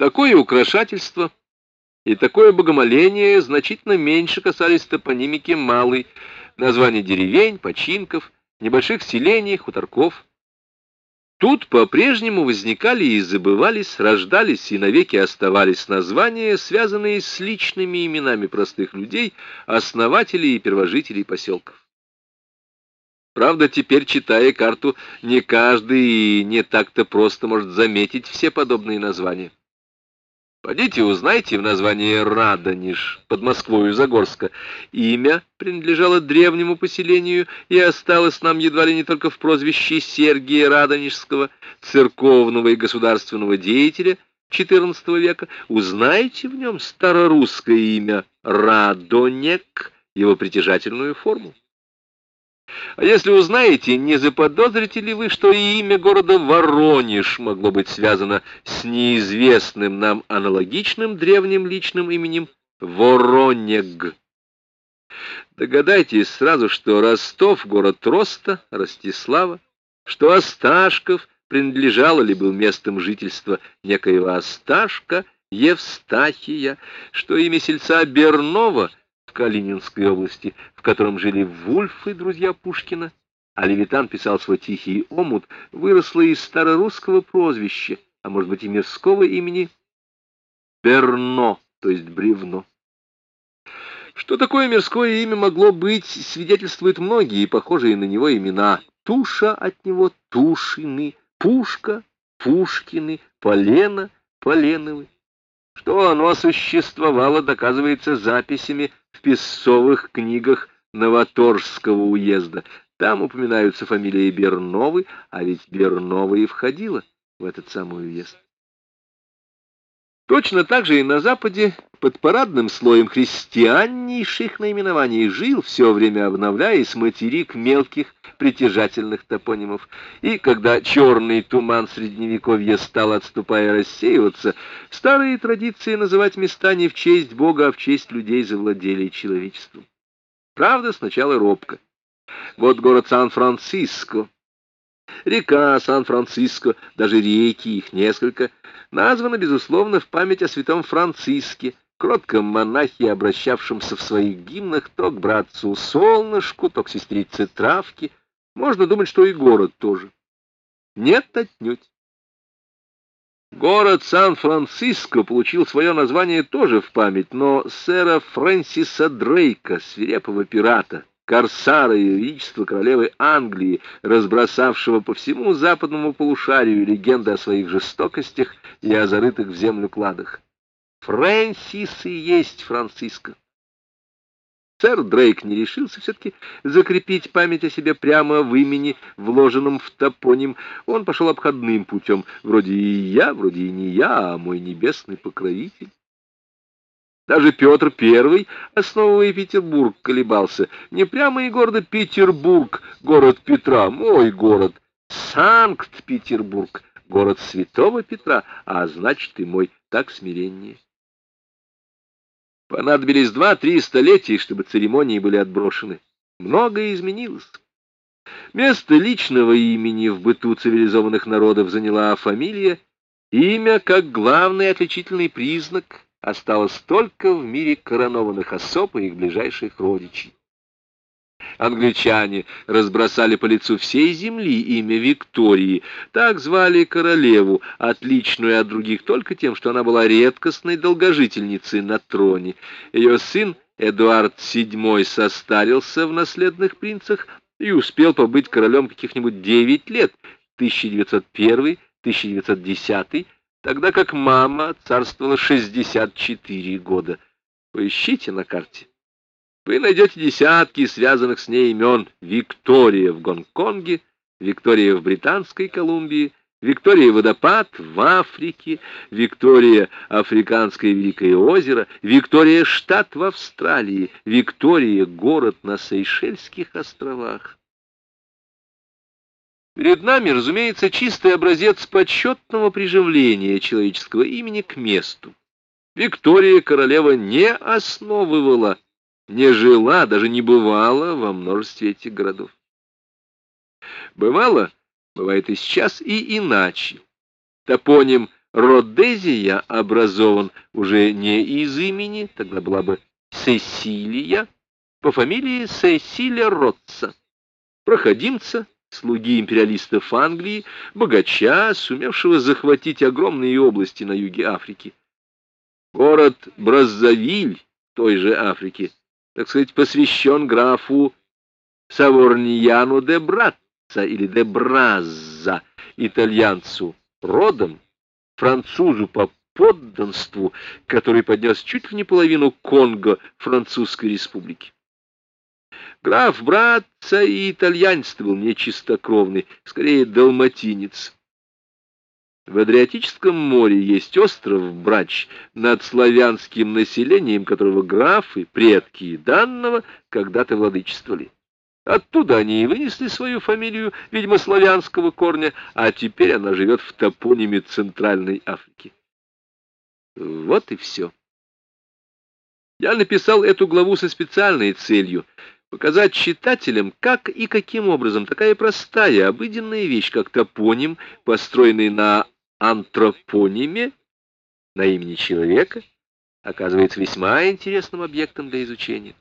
Такое украшательство и такое богомоление значительно меньше касались топонимики малой, названий деревень, починков, небольших селений, хуторков. Тут по-прежнему возникали и забывались, рождались и навеки оставались названия, связанные с личными именами простых людей, основателей и первожителей поселков. Правда, теперь, читая карту, не каждый и не так-то просто может заметить все подобные названия. Пойдите узнайте в названии Радонеж под Москвою Загорска. Имя принадлежало древнему поселению и осталось нам едва ли не только в прозвище Сергия Радонежского, церковного и государственного деятеля XIV века. Узнайте в нем старорусское имя Радонек, его притяжательную форму. А если узнаете, не заподозрите ли вы, что и имя города Воронеж могло быть связано с неизвестным нам аналогичным древним личным именем Воронег? Догадайтесь сразу, что Ростов — город Роста, Ростислава, что Осташков принадлежал или был местом жительства некоего Осташка, Евстахия, что имя сельца Бернова — Калининской области, в котором жили вульфы, друзья Пушкина, а Левитан писал свой тихий омут, выросла из старорусского прозвища, а может быть и мирского имени Берно, то есть бревно. Что такое мирское имя могло быть, свидетельствуют многие похожие на него имена. Туша от него Тушины, Пушка, Пушкины, Полена, Поленовы. Что оно существовало, доказывается записями в песцовых книгах Новоторжского уезда. Там упоминаются фамилии Берновы, а ведь Бернова и входила в этот самый уезд. Точно так же и на Западе под парадным слоем христианнейших наименований жил, все время обновляясь, материк мелких притяжательных топонимов. И когда черный туман Средневековья стал, отступая, рассеиваться, старые традиции называть места не в честь Бога, а в честь людей завладели человечеством. Правда, сначала робко. Вот город Сан-Франциско. Река Сан-Франциско, даже реки, их несколько — названа, безусловно, в память о святом Франциске, кротком монахе, обращавшемся в своих гимнах то к братцу Солнышку, то к сестрице Травке. Можно думать, что и город тоже. Нет, отнюдь. Город Сан-Франциско получил свое название тоже в память, но сэра Фрэнсиса Дрейка, свирепого пирата, корсара и величества королевы Англии, разбросавшего по всему западному полушарию легенды о своих жестокостях и о зарытых в землю кладах. Фрэнсис и есть Франциско. Сэр Дрейк не решился все-таки закрепить память о себе прямо в имени, вложенном в топоним. Он пошел обходным путем. Вроде и я, вроде и не я, а мой небесный покровитель. Даже Петр I, основывая Петербург, колебался. Не прямо и города Петербург, город Петра, мой город. Санкт-Петербург, город святого Петра, а значит и мой, так смиреннее. Понадобились два-три столетия, чтобы церемонии были отброшены. Многое изменилось. Место личного имени в быту цивилизованных народов заняла фамилия, имя как главный отличительный признак — осталось только в мире коронованных особ и их ближайших родичей. Англичане разбросали по лицу всей земли имя Виктории. Так звали королеву, отличную от других только тем, что она была редкостной долгожительницей на троне. Ее сын Эдуард VII состарился в наследных принцах и успел побыть королем каких-нибудь девять лет, 1901-1910 тогда как мама царствовала 64 года. Поищите на карте. Вы найдете десятки связанных с ней имен. Виктория в Гонконге, Виктория в Британской Колумбии, Виктория водопад в Африке, Виктория Африканское Великое озеро, Виктория штат в Австралии, Виктория город на Сейшельских островах. Перед нами, разумеется, чистый образец почетного приживления человеческого имени к месту. Виктория королева не основывала, не жила, даже не бывала во множестве этих городов. Бывало, бывает и сейчас, и иначе. Топоним Родезия образован уже не из имени, тогда была бы Сесилия, по фамилии Сесилия Ротца, проходимца, слуги империалистов Англии, богача, сумевшего захватить огромные области на юге Африки. Город Браззавиль той же Африки, так сказать, посвящен графу Саворнияну де Братца или де Бразза, итальянцу родом, французу по подданству, который поднес чуть ли не половину Конго Французской республики. Граф братца и итальянец был не чистокровный, скорее далматинец. В Адриатическом море есть остров Брач, над славянским населением которого графы, предки данного, когда-то владычествовали. Оттуда они и вынесли свою фамилию, видимо, славянского корня, а теперь она живет в топониме Центральной Африки. Вот и все. Я написал эту главу со специальной целью показать читателям, как и каким образом такая простая, обыденная вещь, как топоним, построенный на антропониме, на имени человека, оказывается весьма интересным объектом для изучения.